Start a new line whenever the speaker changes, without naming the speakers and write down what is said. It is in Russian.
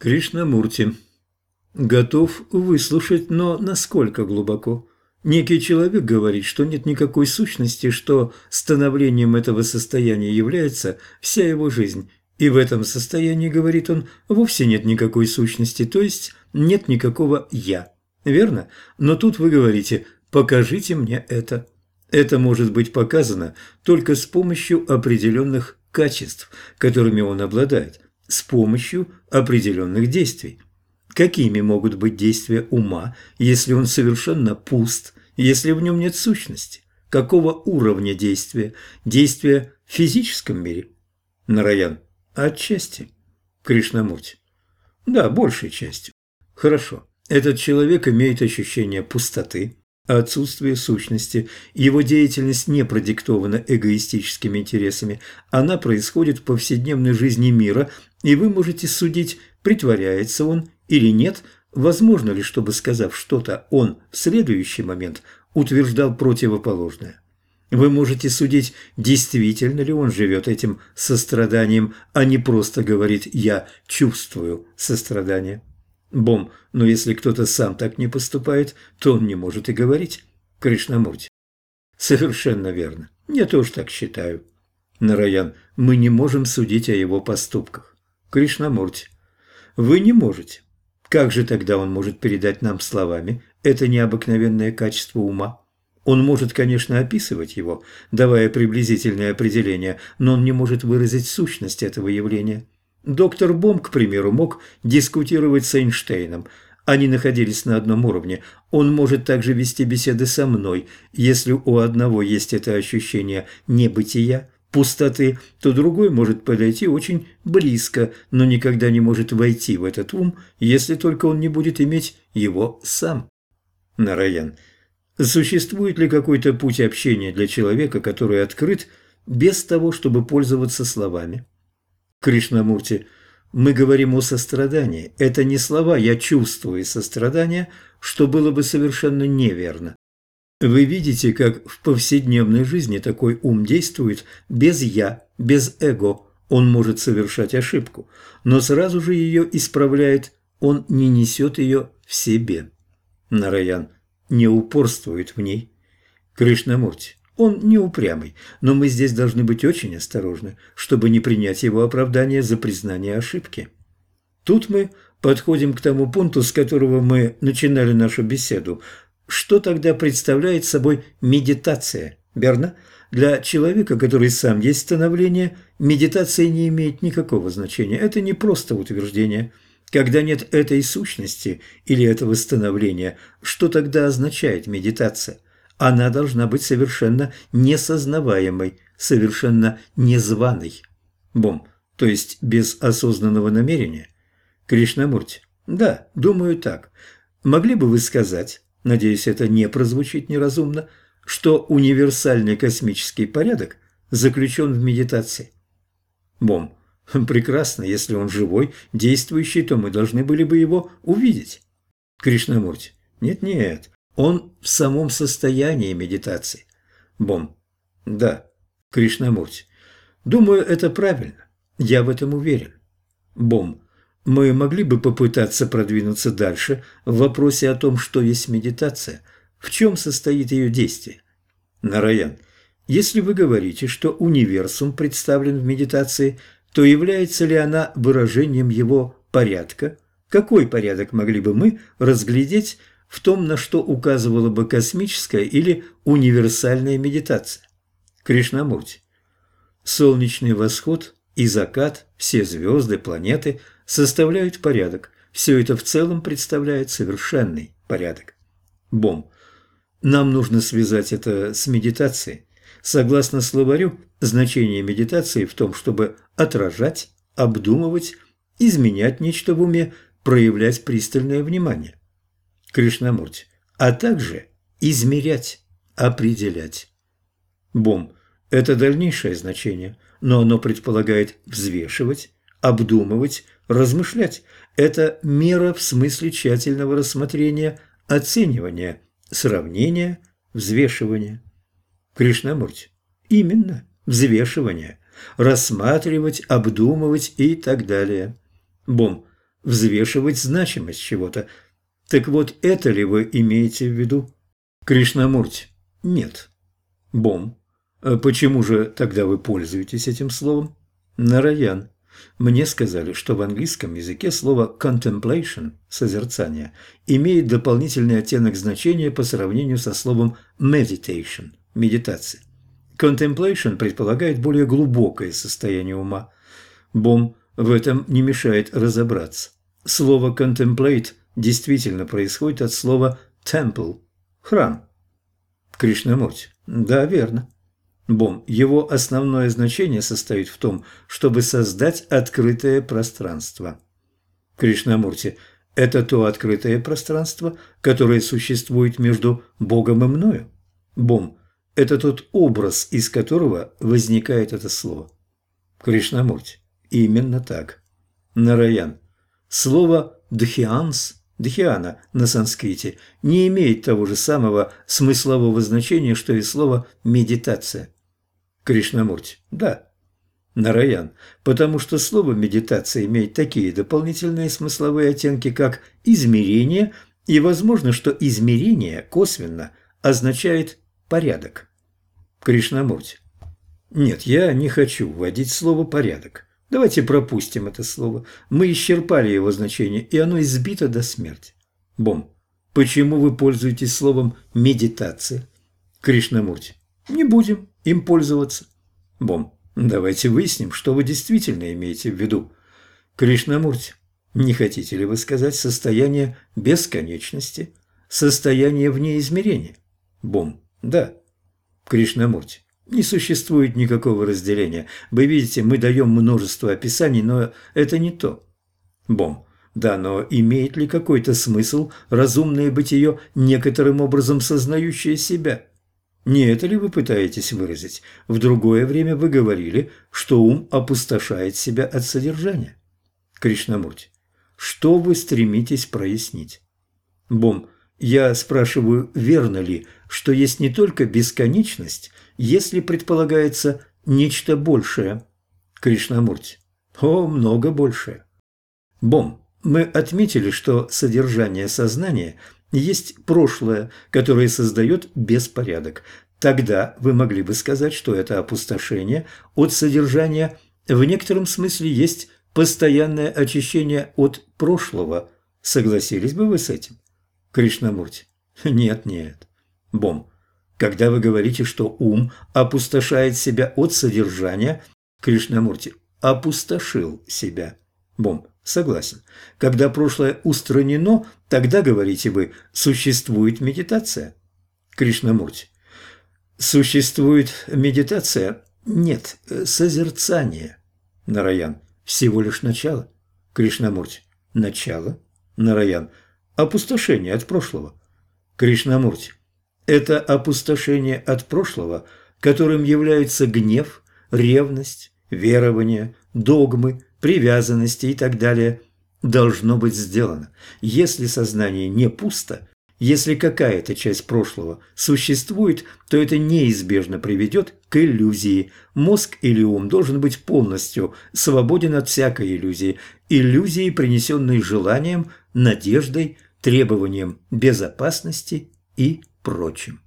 Кришнамурти. Готов выслушать, но насколько глубоко? Некий человек говорит, что нет никакой сущности, что становлением этого состояния является вся его жизнь. И в этом состоянии, говорит он, вовсе нет никакой сущности, то есть нет никакого «я». Верно? Но тут вы говорите «покажите мне это». Это может быть показано только с помощью определенных качеств, которыми он обладает, с помощью определенных действий. Какими могут быть действия ума, если он совершенно пуст, если в нем нет сущности? Какого уровня действия? Действия в физическом мире? Нараян. Отчасти. Кришнамурти. Да, большей частью. Хорошо. Этот человек имеет ощущение пустоты, отсутствие сущности. Его деятельность не продиктована эгоистическими интересами. Она происходит в повседневной жизни мира, и вы можете судить, притворяется он или нет, возможно ли, чтобы, сказав что-то, он в следующий момент утверждал противоположное. Вы можете судить, действительно ли он живет этим состраданием, а не просто говорит «я чувствую сострадание». Бом, но если кто-то сам так не поступает, то он не может и говорить. Кришнамурти. Совершенно верно. Я тоже так считаю. Нараян, мы не можем судить о его поступках. Кришнамурти. Вы не можете. Как же тогда он может передать нам словами это необыкновенное качество ума? Он может, конечно, описывать его, давая приблизительное определение, но он не может выразить сущность этого явления. Доктор Бом, к примеру, мог дискутировать с Эйнштейном. Они находились на одном уровне. Он может также вести беседы со мной. Если у одного есть это ощущение небытия, пустоты, то другой может подойти очень близко, но никогда не может войти в этот ум, если только он не будет иметь его сам. Нараян. Существует ли какой-то путь общения для человека, который открыт без того, чтобы пользоваться словами? Кришнамурти, мы говорим о сострадании. Это не слова «я чувствую сострадание», что было бы совершенно неверно. Вы видите, как в повседневной жизни такой ум действует без «я», без эго. Он может совершать ошибку, но сразу же ее исправляет, он не несет ее в себе. Нараян не упорствует в ней. Кришнамурти, он не упрямый, но мы здесь должны быть очень осторожны, чтобы не принять его оправдание за признание ошибки. Тут мы подходим к тому пункту, с которого мы начинали нашу беседу. Что тогда представляет собой медитация, верно? Для человека, который сам есть становление, медитация не имеет никакого значения. Это не просто утверждение. Когда нет этой сущности или этого становления, что тогда означает медитация – она должна быть совершенно несознаваемой, совершенно незваной. Бом, то есть без осознанного намерения. Кришнамурти, да, думаю так. Могли бы вы сказать, надеюсь, это не прозвучит неразумно, что универсальный космический порядок заключен в медитации? Бом, прекрасно, если он живой, действующий, то мы должны были бы его увидеть. Кришнамурти, нет-нет, он в самом состоянии медитации. Бом. Да, Кришнамурти. Думаю, это правильно. Я в этом уверен. Бом. Мы могли бы попытаться продвинуться дальше в вопросе о том, что есть медитация, в чем состоит ее действие. Нараян. Если вы говорите, что универсум представлен в медитации, то является ли она выражением его порядка? Какой порядок могли бы мы разглядеть в том, на что указывала бы космическая или универсальная медитация. Кришнамурти. Солнечный восход и закат, все звезды, планеты составляют порядок. Все это в целом представляет совершенный порядок. Бом. Нам нужно связать это с медитацией. Согласно словарю, значение медитации в том, чтобы отражать, обдумывать, изменять нечто в уме, проявлять пристальное внимание. Кришнамурти, а также измерять, определять. Бом – это дальнейшее значение, но оно предполагает взвешивать, обдумывать, размышлять. Это мера в смысле тщательного рассмотрения, оценивания, сравнения, взвешивания. Кришнамурти. Именно, взвешивание, рассматривать, обдумывать и так далее. Бом. взвешивать значимость чего-то. Так вот, это ли вы имеете в виду? Кришнамурти. Нет. Бом. А почему же тогда вы пользуетесь этим словом? Нараян. Мне сказали, что в английском языке слово contemplation – созерцание – имеет дополнительный оттенок значения по сравнению со словом meditation – медитация. Contemplation предполагает более глубокое состояние ума. Бом в этом не мешает разобраться. Слово contemplate действительно происходит от слова temple – храм. Кришнамурти. Да, верно. Бом. Его основное значение состоит в том, чтобы создать открытое пространство. Кришнамурти. Это то открытое пространство, которое существует между Богом и мною. Бом. Это тот образ, из которого возникает это слово. Кришнамурти. Именно так. Нараян. Слово «дхианс» Дхиана на санскрите не имеет того же самого смыслового значения, что и слово «медитация». Кришнамурти. Да. Нараян. Потому что слово «медитация» имеет такие дополнительные смысловые оттенки, как «измерение», и возможно, что измерение косвенно означает «порядок». Кришнамурти. Нет, я не хочу вводить слово «порядок». Давайте пропустим это слово. Мы исчерпали его значение, и оно избито до смерти. Бом. Почему вы пользуетесь словом «медитация»? Кришнамурти. Не будем им пользоваться. Бом. Давайте выясним, что вы действительно имеете в виду. Кришнамурти. Не хотите ли вы сказать состояние бесконечности? Состояние вне измерения? Бом. Да. Кришнамурти. Не существует никакого разделения. Вы видите, мы даем множество описаний, но это не то. Бом. Да, но имеет ли какой-то смысл разумное бытие, некоторым образом сознающее себя? Не это ли вы пытаетесь выразить? В другое время вы говорили, что ум опустошает себя от содержания. Кришнамурти. Что вы стремитесь прояснить? Бом. Я спрашиваю, верно ли, что есть не только бесконечность, если предполагается нечто большее. Кришнамурти. О, много большее. Бом. Мы отметили, что содержание сознания есть прошлое, которое создает беспорядок. Тогда вы могли бы сказать, что это опустошение от содержания в некотором смысле есть постоянное очищение от прошлого. Согласились бы вы с этим? Кришнамурти. Нет, нет. Бом. Когда вы говорите, что ум опустошает себя от содержания, Кришнамурти опустошил себя. Бом. Согласен. Когда прошлое устранено, тогда, говорите вы, существует медитация. Кришнамурти. Существует медитация? Нет, созерцание. Нараян. Всего лишь начало. Кришнамурти. Начало. Нараян. Опустошение от прошлого. Кришнамурти. Это опустошение от прошлого, которым являются гнев, ревность, верование, догмы, привязанности и так далее, должно быть сделано. Если сознание не пусто, если какая-то часть прошлого существует, то это неизбежно приведет к иллюзии. Мозг или ум должен быть полностью свободен от всякой иллюзии. Иллюзии, принесенной желанием, надеждой, требованием безопасности и прочим.